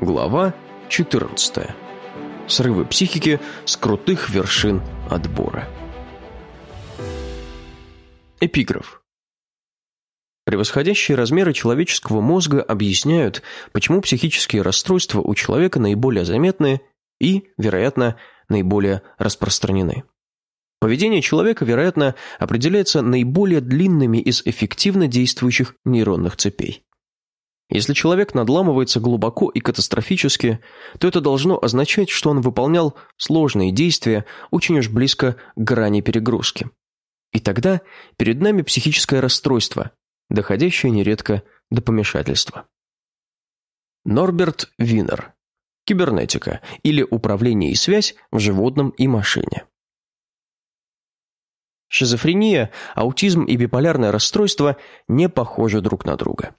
Глава 14. Срывы психики с крутых вершин отбора. Эпиграф. Превосходящие размеры человеческого мозга объясняют, почему психические расстройства у человека наиболее заметны и, вероятно, наиболее распространены. Поведение человека, вероятно, определяется наиболее длинными из эффективно действующих нейронных цепей. Если человек надламывается глубоко и катастрофически, то это должно означать, что он выполнял сложные действия очень уж близко к грани перегрузки. И тогда перед нами психическое расстройство, доходящее нередко до помешательства. Норберт Винер. Кибернетика или управление и связь в животном и машине. Шизофрения, аутизм и биполярное расстройство не похожи друг на друга.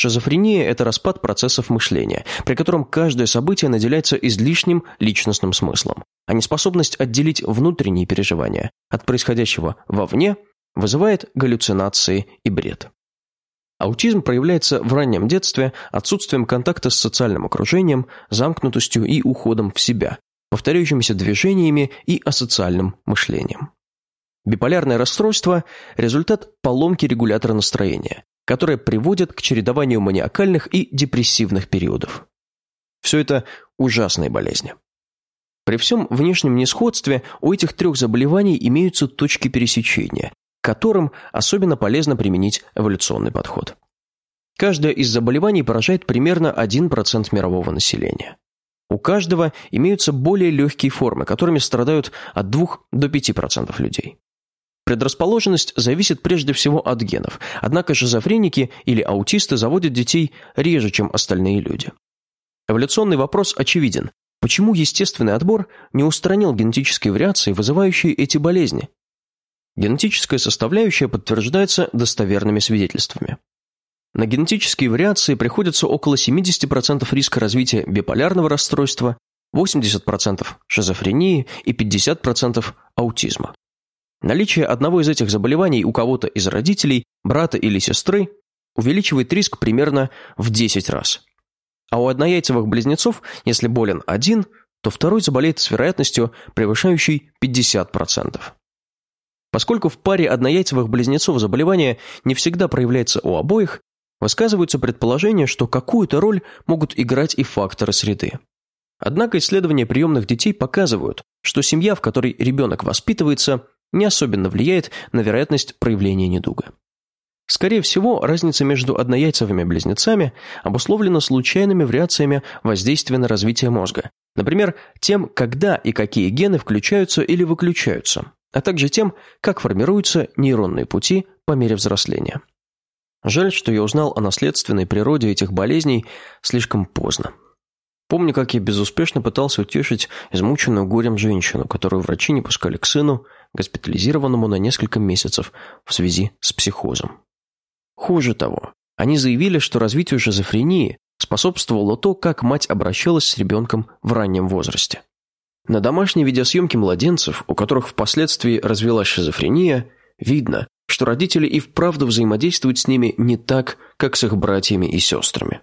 Шизофрения – это распад процессов мышления, при котором каждое событие наделяется излишним личностным смыслом, а неспособность отделить внутренние переживания от происходящего вовне вызывает галлюцинации и бред. Аутизм проявляется в раннем детстве отсутствием контакта с социальным окружением, замкнутостью и уходом в себя, повторяющимися движениями и асоциальным мышлением. Биполярное расстройство – результат поломки регулятора настроения, которая приводит к чередованию маниакальных и депрессивных периодов. Все это ужасные болезни. При всем внешнем несходстве у этих трех заболеваний имеются точки пересечения, к которым особенно полезно применить эволюционный подход. Каждое из заболеваний поражает примерно 1% мирового населения. У каждого имеются более легкие формы, которыми страдают от 2 до 5% людей. Предрасположенность зависит прежде всего от генов, однако шизофреники или аутисты заводят детей реже, чем остальные люди. Эволюционный вопрос очевиден. Почему естественный отбор не устранил генетические вариации, вызывающие эти болезни? Генетическая составляющая подтверждается достоверными свидетельствами. На генетические вариации приходится около 70% риска развития биполярного расстройства, 80% шизофрении и 50% аутизма. Наличие одного из этих заболеваний у кого-то из родителей, брата или сестры увеличивает риск примерно в 10 раз. А у однояйцевых близнецов, если болен один, то второй заболеет с вероятностью, превышающей 50%. Поскольку в паре однояйцевых близнецов заболевание не всегда проявляется у обоих, высказываются предположения, что какую-то роль могут играть и факторы среды. Однако исследования приемных детей показывают, что семья, в которой ребенок воспитывается, не особенно влияет на вероятность проявления недуга. Скорее всего, разница между однояйцевыми близнецами обусловлена случайными вариациями воздействия на развитие мозга, например, тем, когда и какие гены включаются или выключаются, а также тем, как формируются нейронные пути по мере взросления. Жаль, что я узнал о наследственной природе этих болезней слишком поздно. Помню, как я безуспешно пытался утешить измученную горем женщину, которую врачи не пускали к сыну, госпитализированному на несколько месяцев в связи с психозом. Хуже того, они заявили, что развитию шизофрении способствовало то, как мать обращалась с ребенком в раннем возрасте. На домашней видеосъемке младенцев, у которых впоследствии развилась шизофрения, видно, что родители и вправду взаимодействуют с ними не так, как с их братьями и сестрами.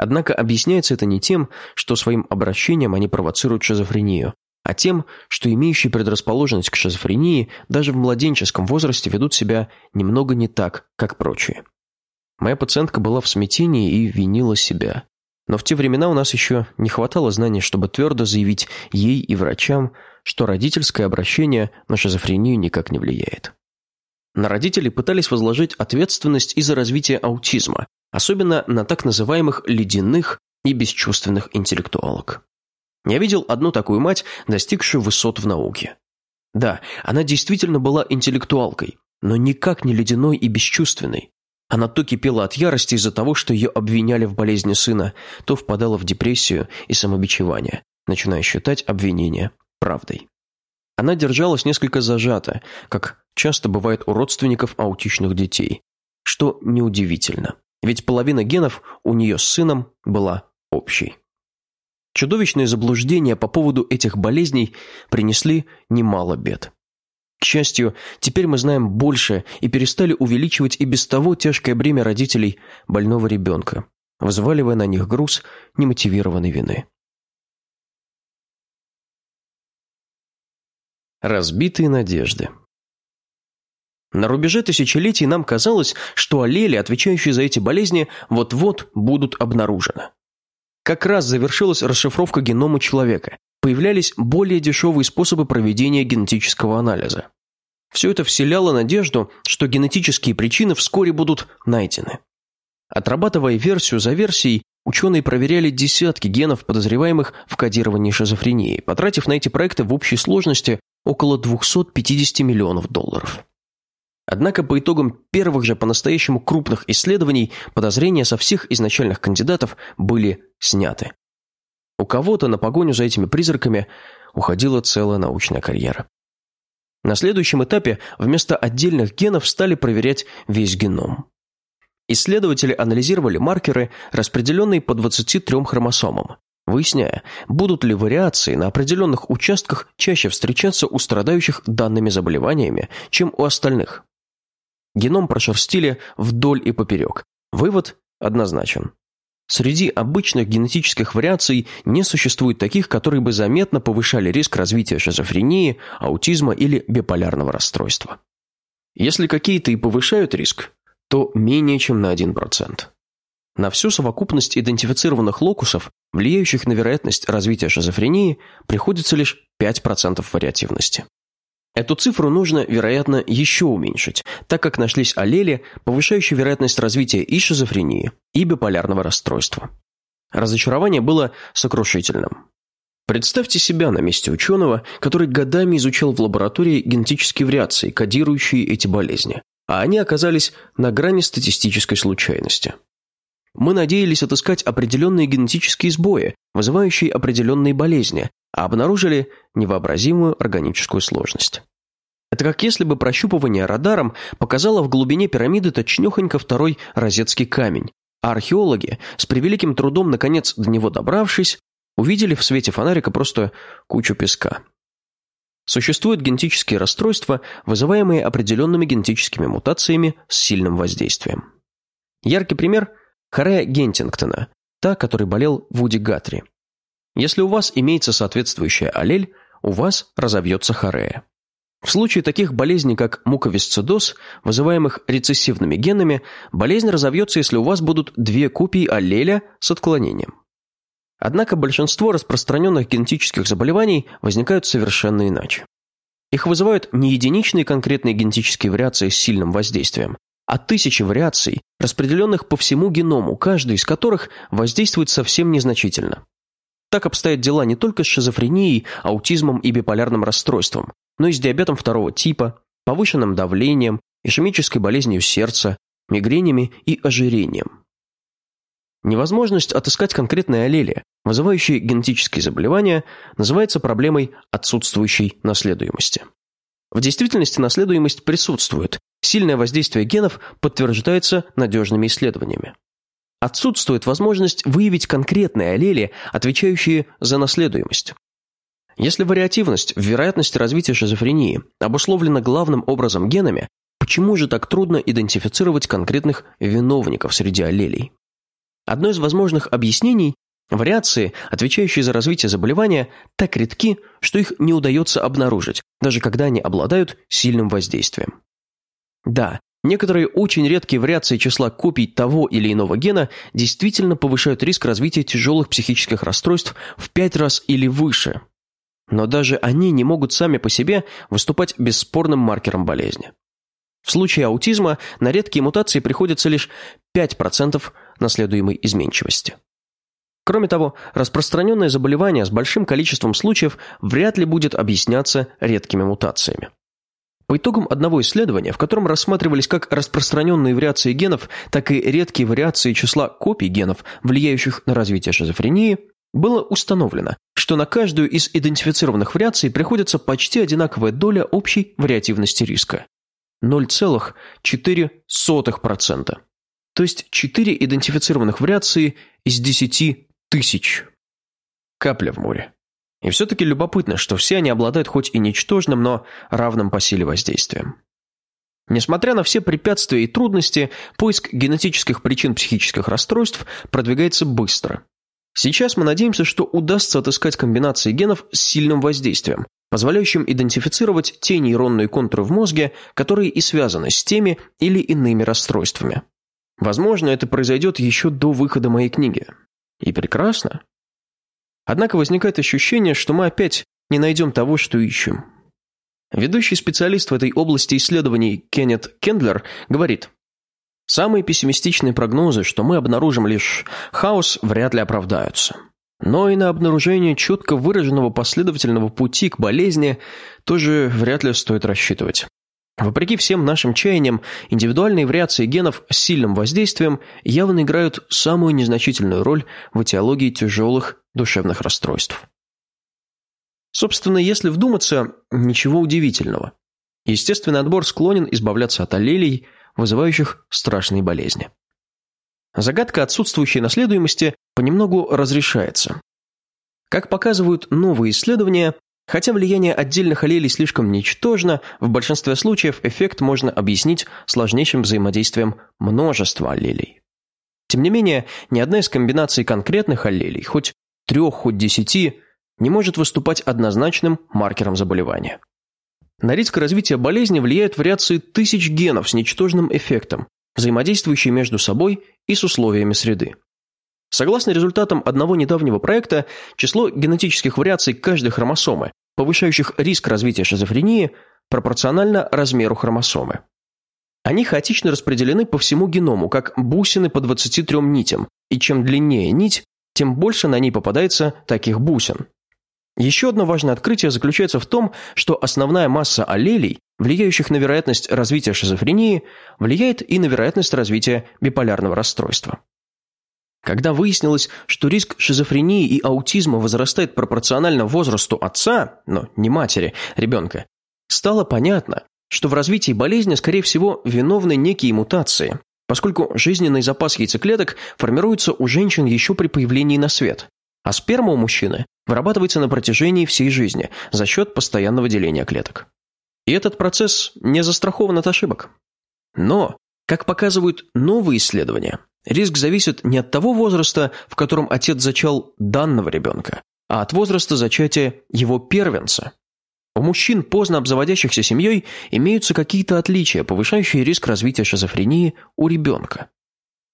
Однако объясняется это не тем, что своим обращением они провоцируют шизофрению, а тем, что имеющие предрасположенность к шизофрении даже в младенческом возрасте ведут себя немного не так, как прочие. Моя пациентка была в смятении и винила себя. Но в те времена у нас еще не хватало знаний, чтобы твердо заявить ей и врачам, что родительское обращение на шизофрению никак не влияет. На родителей пытались возложить ответственность из-за развития аутизма, особенно на так называемых ледяных и бесчувственных интеллектуалок. Я видел одну такую мать, достигшую высот в науке. Да, она действительно была интеллектуалкой, но никак не ледяной и бесчувственной. Она то кипела от ярости из-за того, что ее обвиняли в болезни сына, то впадала в депрессию и самобичевание, начиная считать обвинения правдой. Она держалась несколько зажато, как часто бывает у родственников аутичных детей, что неудивительно, ведь половина генов у нее с сыном была общей. Чудовищные заблуждения по поводу этих болезней принесли немало бед. К счастью, теперь мы знаем больше и перестали увеличивать и без того тяжкое бремя родителей больного ребенка, взваливая на них груз немотивированной вины. Разбитые надежды На рубеже тысячелетий нам казалось, что аллели, отвечающие за эти болезни, вот-вот будут обнаружены. Как раз завершилась расшифровка генома человека, появлялись более дешевые способы проведения генетического анализа. Все это вселяло надежду, что генетические причины вскоре будут найдены. Отрабатывая версию за версией, ученые проверяли десятки генов, подозреваемых в кодировании шизофрении, потратив на эти проекты в общей сложности около 250 миллионов долларов. Однако по итогам первых же по-настоящему крупных исследований подозрения со всех изначальных кандидатов были сняты. У кого-то на погоню за этими призраками уходила целая научная карьера. На следующем этапе вместо отдельных генов стали проверять весь геном. Исследователи анализировали маркеры, распределенные по 23 хромосомам, выясняя, будут ли вариации на определенных участках чаще встречаться у страдающих данными заболеваниями, чем у остальных. Геном прошерстили вдоль и поперек. Вывод однозначен. Среди обычных генетических вариаций не существует таких, которые бы заметно повышали риск развития шизофрении, аутизма или биполярного расстройства. Если какие-то и повышают риск, то менее чем на 1%. На всю совокупность идентифицированных локусов, влияющих на вероятность развития шизофрении, приходится лишь 5% вариативности. Эту цифру нужно, вероятно, еще уменьшить, так как нашлись аллели, повышающие вероятность развития и шизофрении, и биполярного расстройства. Разочарование было сокрушительным. Представьте себя на месте ученого, который годами изучал в лаборатории генетические вариации, кодирующие эти болезни, а они оказались на грани статистической случайности. Мы надеялись отыскать определенные генетические сбои, вызывающие определенные болезни, а обнаружили невообразимую органическую сложность. Это как если бы прощупывание радаром показало в глубине пирамиды точнёхонько второй розетский камень, а археологи, с превеликим трудом наконец до него добравшись, увидели в свете фонарика просто кучу песка. Существуют генетические расстройства, вызываемые определенными генетическими мутациями с сильным воздействием. Яркий пример – Харея Гентингтона, та, который болел Вуди Гатри. Если у вас имеется соответствующая аллель, у вас разовьется хорея. В случае таких болезней, как муковисцидоз, вызываемых рецессивными генами, болезнь разовьется, если у вас будут две копии аллеля с отклонением. Однако большинство распространенных генетических заболеваний возникают совершенно иначе. Их вызывают не единичные конкретные генетические вариации с сильным воздействием, а тысячи вариаций, распределенных по всему геному, каждая из которых воздействует совсем незначительно. Так обстоят дела не только с шизофренией, аутизмом и биполярным расстройством, но и с диабетом второго типа, повышенным давлением, ишемической болезнью сердца, мигренями и ожирением. Невозможность отыскать конкретные аллели, вызывающие генетические заболевания, называется проблемой отсутствующей наследуемости. В действительности наследуемость присутствует, сильное воздействие генов подтверждается надежными исследованиями. Отсутствует возможность выявить конкретные аллели, отвечающие за наследуемость. Если вариативность в вероятности развития шизофрении обусловлена главным образом генами, почему же так трудно идентифицировать конкретных виновников среди аллелей? Одно из возможных объяснений – вариации, отвечающие за развитие заболевания, так редки, что их не удается обнаружить, даже когда они обладают сильным воздействием. Да, некоторые очень редкие вариации числа копий того или иного гена действительно повышают риск развития тяжелых психических расстройств в 5 раз или выше – но даже они не могут сами по себе выступать бесспорным маркером болезни. В случае аутизма на редкие мутации приходится лишь 5% наследуемой изменчивости. Кроме того, распространенное заболевание с большим количеством случаев вряд ли будет объясняться редкими мутациями. По итогам одного исследования, в котором рассматривались как распространенные вариации генов, так и редкие вариации числа копий генов, влияющих на развитие шизофрении, было установлено, что на каждую из идентифицированных вариаций приходится почти одинаковая доля общей вариативности риска – 0,4%. То есть 4 идентифицированных вариации из 10 тысяч. Капля в море. И все-таки любопытно, что все они обладают хоть и ничтожным, но равным по силе воздействием. Несмотря на все препятствия и трудности, поиск генетических причин психических расстройств продвигается быстро. Сейчас мы надеемся, что удастся отыскать комбинации генов с сильным воздействием, позволяющим идентифицировать те нейронные контуры в мозге, которые и связаны с теми или иными расстройствами. Возможно, это произойдет еще до выхода моей книги. И прекрасно. Однако возникает ощущение, что мы опять не найдем того, что ищем. Ведущий специалист в этой области исследований Кеннет Кендлер говорит, «Самые пессимистичные прогнозы, что мы обнаружим лишь хаос, вряд ли оправдаются. Но и на обнаружение четко выраженного последовательного пути к болезни тоже вряд ли стоит рассчитывать. Вопреки всем нашим чаяниям, индивидуальные вариации генов с сильным воздействием явно играют самую незначительную роль в этиологии тяжелых душевных расстройств. Собственно, если вдуматься, ничего удивительного. Естественный отбор склонен избавляться от аллелей, вызывающих страшные болезни. Загадка отсутствующей наследуемости понемногу разрешается. Как показывают новые исследования, хотя влияние отдельных аллелей слишком ничтожно, в большинстве случаев эффект можно объяснить сложнейшим взаимодействием множества аллелей. Тем не менее, ни одна из комбинаций конкретных аллелей, хоть трех, хоть десяти, не может выступать однозначным маркером заболевания. На риск развития болезни влияют вариации тысяч генов с ничтожным эффектом, взаимодействующие между собой и с условиями среды. Согласно результатам одного недавнего проекта, число генетических вариаций каждой хромосомы, повышающих риск развития шизофрении, пропорционально размеру хромосомы. Они хаотично распределены по всему геному, как бусины по 23 нитям, и чем длиннее нить, тем больше на ней попадается таких бусин. Еще одно важное открытие заключается в том, что основная масса аллелей, влияющих на вероятность развития шизофрении, влияет и на вероятность развития биполярного расстройства. Когда выяснилось, что риск шизофрении и аутизма возрастает пропорционально возрасту отца, но не матери, ребенка, стало понятно, что в развитии болезни, скорее всего, виновны некие мутации, поскольку жизненный запас яйцеклеток формируется у женщин еще при появлении на свет, а сперма у мужчины вырабатывается на протяжении всей жизни за счет постоянного деления клеток. И этот процесс не застрахован от ошибок. Но, как показывают новые исследования, риск зависит не от того возраста, в котором отец зачал данного ребенка, а от возраста зачатия его первенца. У мужчин, поздно обзаводящихся семьей, имеются какие-то отличия, повышающие риск развития шизофрении у ребенка.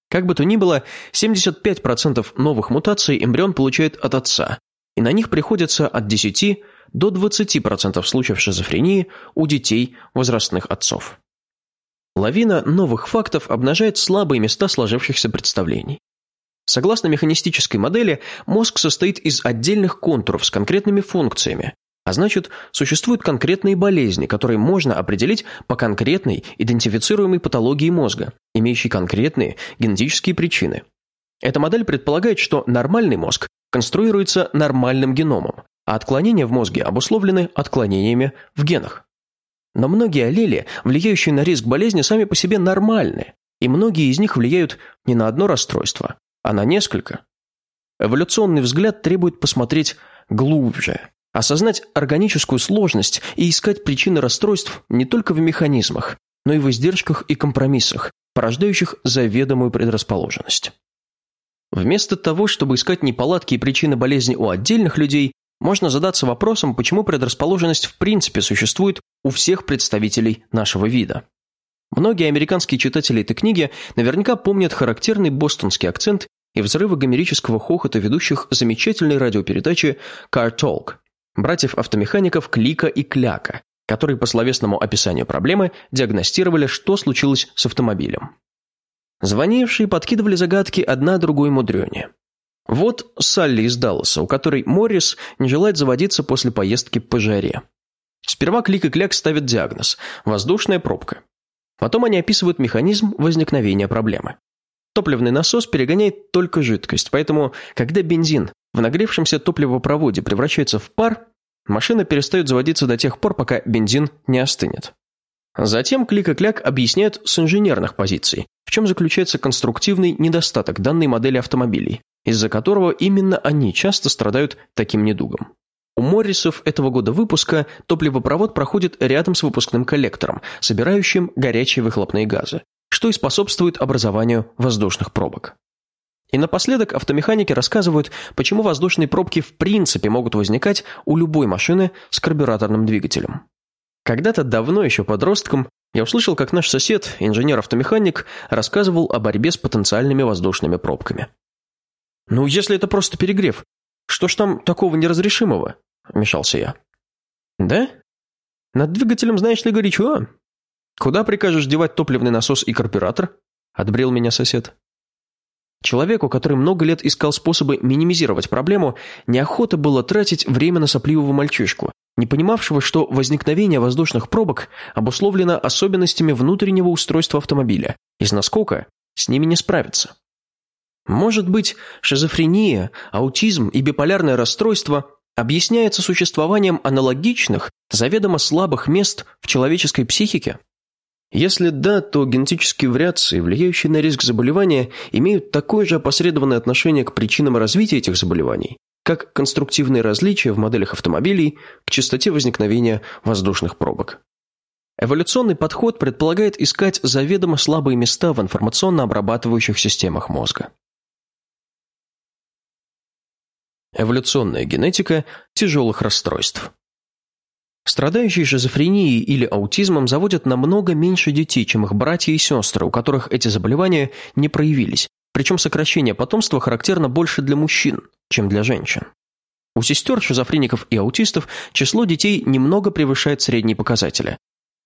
Как бы то ни было, 75% новых мутаций эмбрион получает от отца, и на них приходится от 10 до 20% случаев шизофрении у детей возрастных отцов. Лавина новых фактов обнажает слабые места сложившихся представлений. Согласно механистической модели, мозг состоит из отдельных контуров с конкретными функциями, а значит, существуют конкретные болезни, которые можно определить по конкретной идентифицируемой патологии мозга, имеющей конкретные генетические причины. Эта модель предполагает, что нормальный мозг конструируется нормальным геномом, а отклонения в мозге обусловлены отклонениями в генах. Но многие аллели, влияющие на риск болезни, сами по себе нормальны, и многие из них влияют не на одно расстройство, а на несколько. Эволюционный взгляд требует посмотреть глубже, осознать органическую сложность и искать причины расстройств не только в механизмах, но и в издержках и компромиссах, порождающих заведомую предрасположенность. Вместо того, чтобы искать неполадки и причины болезни у отдельных людей, можно задаться вопросом, почему предрасположенность в принципе существует у всех представителей нашего вида. Многие американские читатели этой книги наверняка помнят характерный бостонский акцент и взрывы гомерического хохота ведущих замечательной радиопередачи «Car Talk», братьев-автомехаников Клика и Кляка, которые по словесному описанию проблемы диагностировали, что случилось с автомобилем. Звонившие подкидывали загадки одна другой мудрёнее. Вот Салли из Далласа, у которой Моррис не желает заводиться после поездки по жаре. Сперва Клик и Кляк ставят диагноз – воздушная пробка. Потом они описывают механизм возникновения проблемы. Топливный насос перегоняет только жидкость, поэтому, когда бензин в нагревшемся топливопроводе превращается в пар, машина перестает заводиться до тех пор, пока бензин не остынет. Затем Клик и Кляк объясняют с инженерных позиций, в чем заключается конструктивный недостаток данной модели автомобилей, из-за которого именно они часто страдают таким недугом. У Моррисов этого года выпуска топливопровод проходит рядом с выпускным коллектором, собирающим горячие выхлопные газы, что и способствует образованию воздушных пробок. И напоследок автомеханики рассказывают, почему воздушные пробки в принципе могут возникать у любой машины с карбюраторным двигателем. Когда-то давно, еще подростком, я услышал, как наш сосед, инженер-автомеханик, рассказывал о борьбе с потенциальными воздушными пробками. «Ну, если это просто перегрев, что ж там такого неразрешимого?» – вмешался я. «Да? Над двигателем, знаешь ли, горячо. Куда прикажешь девать топливный насос и карбюратор?» – отбрил меня сосед. Человеку, который много лет искал способы минимизировать проблему, неохота было тратить время на сопливого мальчишку, не понимавшего, что возникновение воздушных пробок обусловлено особенностями внутреннего устройства автомобиля, из наскока с ними не справиться. Может быть, шизофрения, аутизм и биполярное расстройство объясняется существованием аналогичных, заведомо слабых мест в человеческой психике? Если да, то генетические вариации, влияющие на риск заболевания, имеют такое же опосредованное отношение к причинам развития этих заболеваний, как конструктивные различия в моделях автомобилей к частоте возникновения воздушных пробок. Эволюционный подход предполагает искать заведомо слабые места в информационно-обрабатывающих системах мозга. Эволюционная генетика тяжелых расстройств. Страдающие шизофренией или аутизмом заводят намного меньше детей, чем их братья и сестры, у которых эти заболевания не проявились, причем сокращение потомства характерно больше для мужчин, чем для женщин. У сестер шизофреников и аутистов число детей немного превышает средние показатели,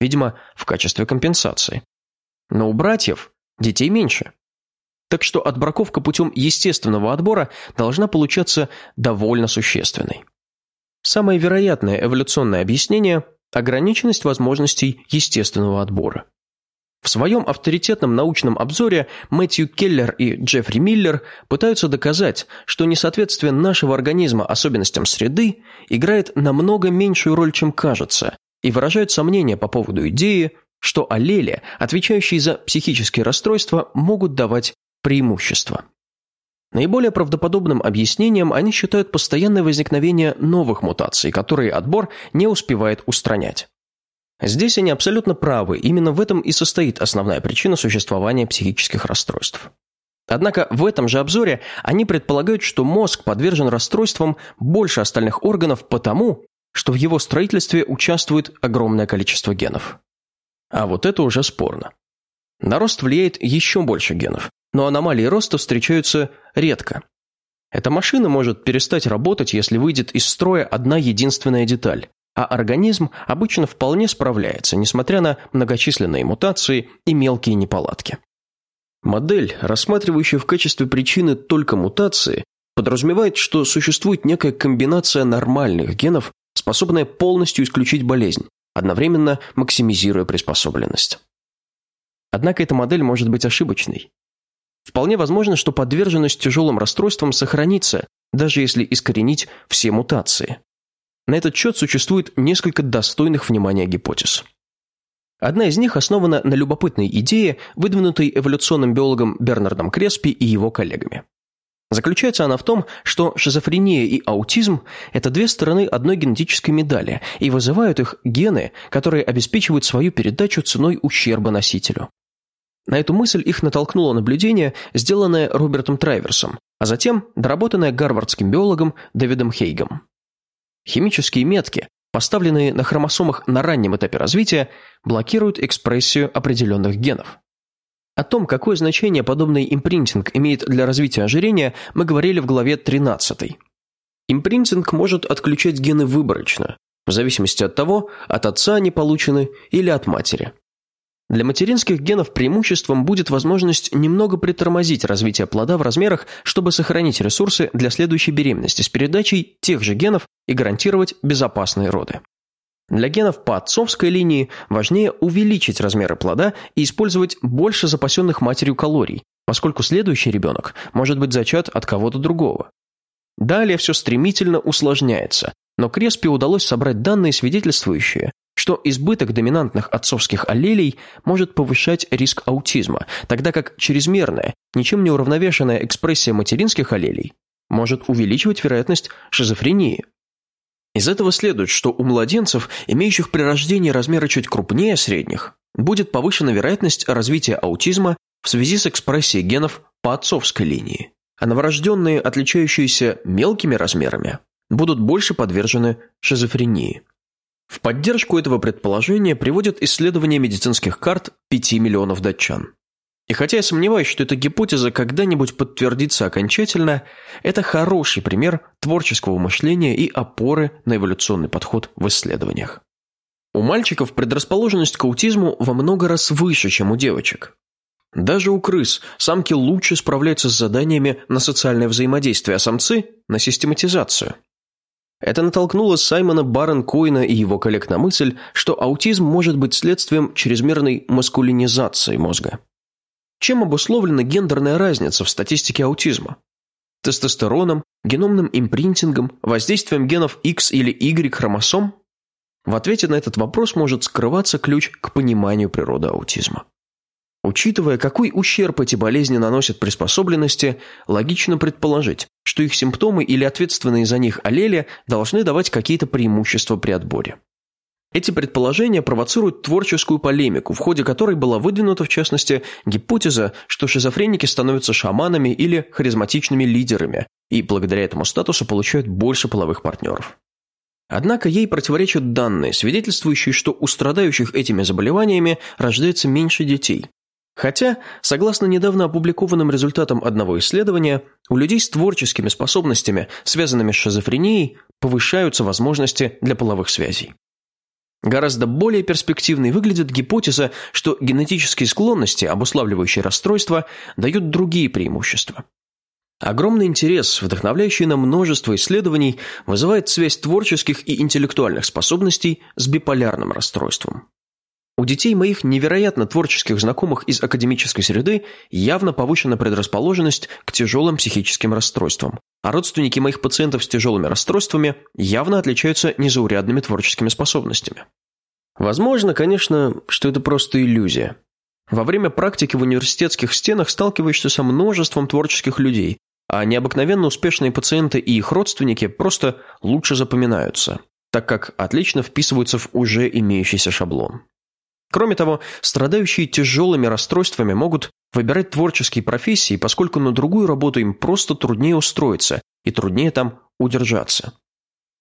видимо, в качестве компенсации. Но у братьев детей меньше. Так что отбраковка путем естественного отбора должна получаться довольно существенной. Самое вероятное эволюционное объяснение – ограниченность возможностей естественного отбора. В своем авторитетном научном обзоре Мэтью Келлер и Джеффри Миллер пытаются доказать, что несоответствие нашего организма особенностям среды играет намного меньшую роль, чем кажется, и выражают сомнения по поводу идеи, что аллели, отвечающие за психические расстройства, могут давать преимущество. Наиболее правдоподобным объяснением они считают постоянное возникновение новых мутаций, которые отбор не успевает устранять. Здесь они абсолютно правы, именно в этом и состоит основная причина существования психических расстройств. Однако в этом же обзоре они предполагают, что мозг подвержен расстройствам больше остальных органов потому, что в его строительстве участвует огромное количество генов. А вот это уже спорно. На рост влияет еще больше генов, но аномалии роста встречаются редко. Эта машина может перестать работать, если выйдет из строя одна единственная деталь, а организм обычно вполне справляется, несмотря на многочисленные мутации и мелкие неполадки. Модель, рассматривающая в качестве причины только мутации, подразумевает, что существует некая комбинация нормальных генов, способная полностью исключить болезнь, одновременно максимизируя приспособленность. Однако эта модель может быть ошибочной. Вполне возможно, что подверженность тяжелым расстройствам сохранится, даже если искоренить все мутации. На этот счет существует несколько достойных внимания гипотез. Одна из них основана на любопытной идее, выдвинутой эволюционным биологом Бернардом Креспи и его коллегами. Заключается она в том, что шизофрения и аутизм – это две стороны одной генетической медали, и вызывают их гены, которые обеспечивают свою передачу ценой ущерба носителю. На эту мысль их натолкнуло наблюдение, сделанное Робертом Трайверсом, а затем доработанное гарвардским биологом Дэвидом Хейгом. Химические метки, поставленные на хромосомах на раннем этапе развития, блокируют экспрессию определенных генов. О том, какое значение подобный импринтинг имеет для развития ожирения, мы говорили в главе 13. Импринтинг может отключать гены выборочно, в зависимости от того, от отца они получены или от матери. Для материнских генов преимуществом будет возможность немного притормозить развитие плода в размерах, чтобы сохранить ресурсы для следующей беременности с передачей тех же генов и гарантировать безопасные роды. Для генов по отцовской линии важнее увеличить размеры плода и использовать больше запасенных матерью калорий, поскольку следующий ребенок может быть зачат от кого-то другого. Далее все стремительно усложняется, но Креспи удалось собрать данные, свидетельствующие, что избыток доминантных отцовских аллелей может повышать риск аутизма, тогда как чрезмерная, ничем не уравновешенная экспрессия материнских аллелей может увеличивать вероятность шизофрении. Из этого следует, что у младенцев, имеющих при рождении размеры чуть крупнее средних, будет повышена вероятность развития аутизма в связи с экспрессией генов по отцовской линии, а новорожденные, отличающиеся мелкими размерами, будут больше подвержены шизофрении. В поддержку этого предположения приводят исследования медицинских карт 5 миллионов датчан. И хотя я сомневаюсь, что эта гипотеза когда-нибудь подтвердится окончательно, это хороший пример творческого мышления и опоры на эволюционный подход в исследованиях. У мальчиков предрасположенность к аутизму во много раз выше, чем у девочек. Даже у крыс самки лучше справляются с заданиями на социальное взаимодействие, а самцы – на систематизацию. Это натолкнуло Саймона Баррен Коина и его коллег на мысль, что аутизм может быть следствием чрезмерной маскулинизации мозга. Чем обусловлена гендерная разница в статистике аутизма? Тестостероном, геномным импринтингом, воздействием генов X или Y хромосом? В ответе на этот вопрос может скрываться ключ к пониманию природы аутизма. Учитывая, какой ущерб эти болезни наносят приспособленности, логично предположить, что их симптомы или ответственные за них аллели должны давать какие-то преимущества при отборе. Эти предположения провоцируют творческую полемику, в ходе которой была выдвинута, в частности, гипотеза, что шизофреники становятся шаманами или харизматичными лидерами и благодаря этому статусу получают больше половых партнеров. Однако ей противоречат данные, свидетельствующие, что у страдающих этими заболеваниями рождается меньше детей. Хотя, согласно недавно опубликованным результатам одного исследования, у людей с творческими способностями, связанными с шизофренией, повышаются возможности для половых связей. Гораздо более перспективной выглядит гипотеза, что генетические склонности, обуславливающие расстройства, дают другие преимущества. Огромный интерес, вдохновляющий на множество исследований, вызывает связь творческих и интеллектуальных способностей с биполярным расстройством. У детей моих невероятно творческих знакомых из академической среды явно повышена предрасположенность к тяжелым психическим расстройствам, а родственники моих пациентов с тяжелыми расстройствами явно отличаются незаурядными творческими способностями. Возможно, конечно, что это просто иллюзия. Во время практики в университетских стенах сталкиваешься со множеством творческих людей, а необыкновенно успешные пациенты и их родственники просто лучше запоминаются, так как отлично вписываются в уже имеющийся шаблон. Кроме того, страдающие тяжелыми расстройствами могут выбирать творческие профессии, поскольку на другую работу им просто труднее устроиться и труднее там удержаться.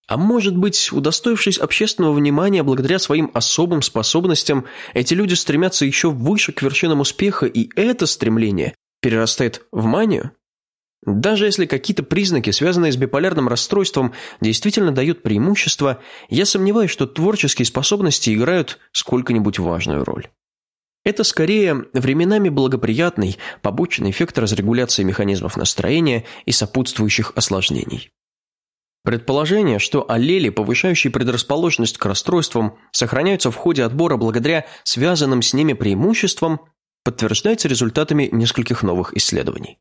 А может быть, удостоившись общественного внимания благодаря своим особым способностям, эти люди стремятся еще выше к вершинам успеха, и это стремление перерастает в манию? Даже если какие-то признаки, связанные с биполярным расстройством, действительно дают преимущество, я сомневаюсь, что творческие способности играют сколько-нибудь важную роль. Это скорее временами благоприятный побочный эффект разрегуляции механизмов настроения и сопутствующих осложнений. Предположение, что аллели, повышающие предрасположенность к расстройствам, сохраняются в ходе отбора благодаря связанным с ними преимуществам, подтверждается результатами нескольких новых исследований.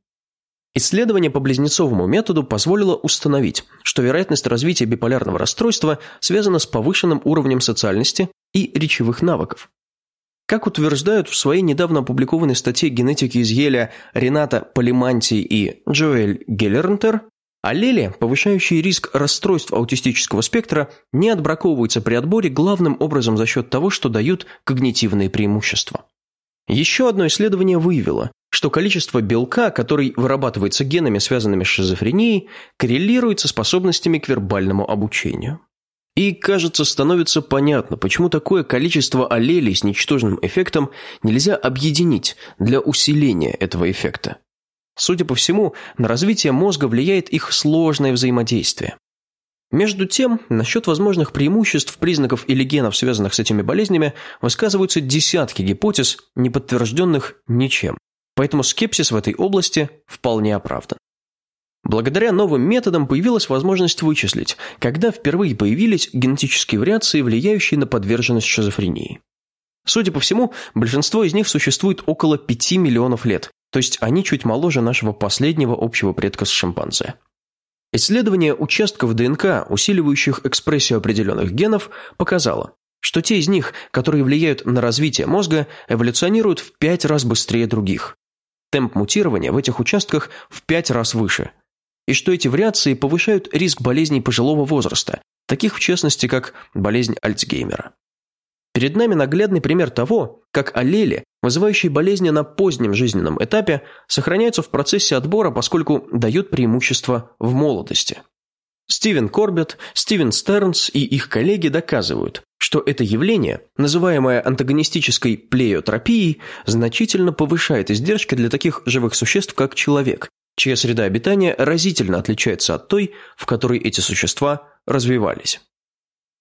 Исследование по близнецовому методу позволило установить, что вероятность развития биполярного расстройства связана с повышенным уровнем социальности и речевых навыков. Как утверждают в своей недавно опубликованной статье генетики из Еля Рената Полиманти и Джоэль Геллернтер, аллели, повышающие риск расстройств аутистического спектра, не отбраковываются при отборе главным образом за счет того, что дают когнитивные преимущества. Еще одно исследование выявило, что количество белка, который вырабатывается генами, связанными с шизофренией, коррелирует со способностями к вербальному обучению. И, кажется, становится понятно, почему такое количество аллелей с ничтожным эффектом нельзя объединить для усиления этого эффекта. Судя по всему, на развитие мозга влияет их сложное взаимодействие. Между тем, насчет возможных преимуществ, признаков или генов, связанных с этими болезнями, высказываются десятки гипотез, не подтвержденных ничем. Поэтому скепсис в этой области вполне оправдан. Благодаря новым методам появилась возможность вычислить, когда впервые появились генетические вариации, влияющие на подверженность шизофрении. Судя по всему, большинство из них существует около 5 миллионов лет, то есть они чуть моложе нашего последнего общего предка с шимпанзе. Исследование участков ДНК, усиливающих экспрессию определенных генов, показало, что те из них, которые влияют на развитие мозга, эволюционируют в пять раз быстрее других. Темп мутирования в этих участках в пять раз выше. И что эти вариации повышают риск болезней пожилого возраста, таких в частности, как болезнь Альцгеймера. Перед нами наглядный пример того, как аллели, вызывающие болезни на позднем жизненном этапе, сохраняются в процессе отбора, поскольку дают преимущество в молодости. Стивен Корбет, Стивен Стернс и их коллеги доказывают, что это явление, называемое антагонистической плеотропией, значительно повышает издержки для таких живых существ, как человек, чья среда обитания разительно отличается от той, в которой эти существа развивались.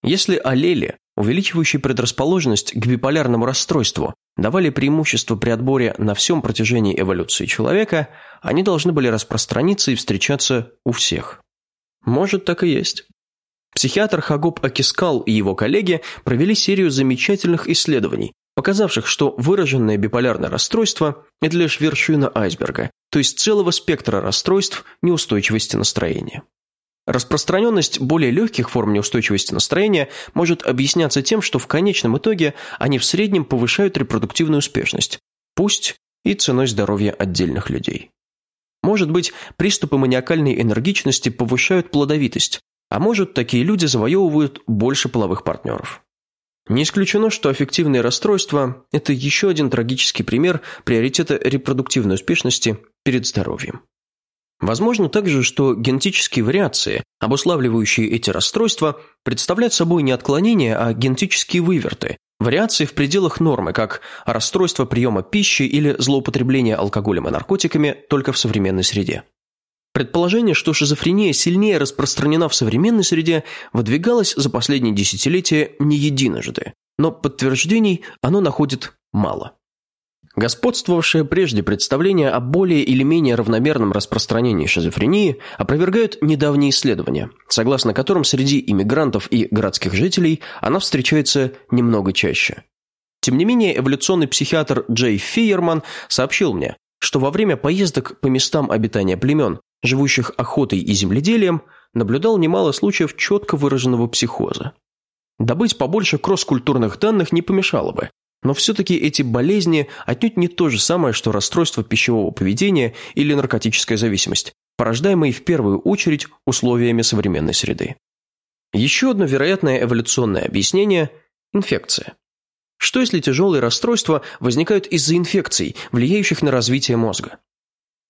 Если аллели, увеличивающие предрасположенность к биполярному расстройству, давали преимущество при отборе на всем протяжении эволюции человека, они должны были распространиться и встречаться у всех. Может, так и есть. Психиатр Хагуб Акискал и его коллеги провели серию замечательных исследований, показавших, что выраженное биполярное расстройство – это лишь вершина айсберга, то есть целого спектра расстройств неустойчивости настроения. Распространенность более легких форм неустойчивости настроения может объясняться тем, что в конечном итоге они в среднем повышают репродуктивную успешность, пусть и ценой здоровья отдельных людей. Может быть, приступы маниакальной энергичности повышают плодовитость, а может, такие люди завоевывают больше половых партнеров. Не исключено, что аффективные расстройства – это еще один трагический пример приоритета репродуктивной успешности перед здоровьем. Возможно также, что генетические вариации, обуславливающие эти расстройства, представляют собой не отклонения, а генетические выверты, вариации в пределах нормы, как расстройство приема пищи или злоупотребление алкоголем и наркотиками только в современной среде. Предположение, что шизофрения сильнее распространена в современной среде, выдвигалось за последние десятилетия не единожды, но подтверждений оно находит мало. Господствовавшее прежде представление о более или менее равномерном распространении шизофрении опровергают недавние исследования, согласно которым среди иммигрантов и городских жителей она встречается немного чаще. Тем не менее, эволюционный психиатр Джей Фейерман сообщил мне, что во время поездок по местам обитания племен, живущих охотой и земледелием, наблюдал немало случаев четко выраженного психоза. Добыть побольше кросс-культурных данных не помешало бы, но все-таки эти болезни отнюдь не то же самое, что расстройство пищевого поведения или наркотическая зависимость, порождаемые в первую очередь условиями современной среды. Еще одно вероятное эволюционное объяснение – инфекция. Что если тяжелые расстройства возникают из-за инфекций, влияющих на развитие мозга?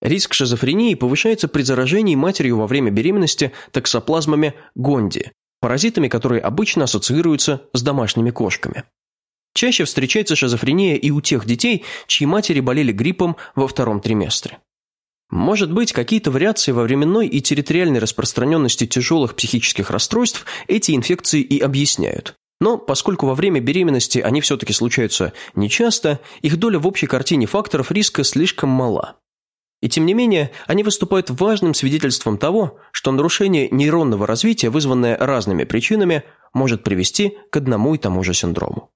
Риск шизофрении повышается при заражении матерью во время беременности токсоплазмами гонди, паразитами, которые обычно ассоциируются с домашними кошками. Чаще встречается шизофрения и у тех детей, чьи матери болели гриппом во втором триместре. Может быть, какие-то вариации во временной и территориальной распространенности тяжелых психических расстройств эти инфекции и объясняют. Но поскольку во время беременности они все-таки случаются нечасто, их доля в общей картине факторов риска слишком мала. И тем не менее, они выступают важным свидетельством того, что нарушение нейронного развития, вызванное разными причинами, может привести к одному и тому же синдрому.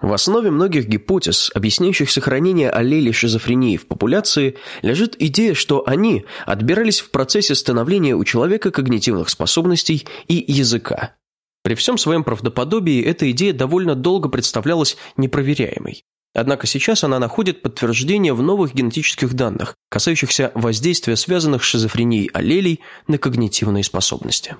В основе многих гипотез, объясняющих сохранение аллелей шизофрении в популяции, лежит идея, что они отбирались в процессе становления у человека когнитивных способностей и языка. При всем своем правдоподобии эта идея довольно долго представлялась непроверяемой. Однако сейчас она находит подтверждение в новых генетических данных, касающихся воздействия связанных с шизофренией аллелей на когнитивные способности.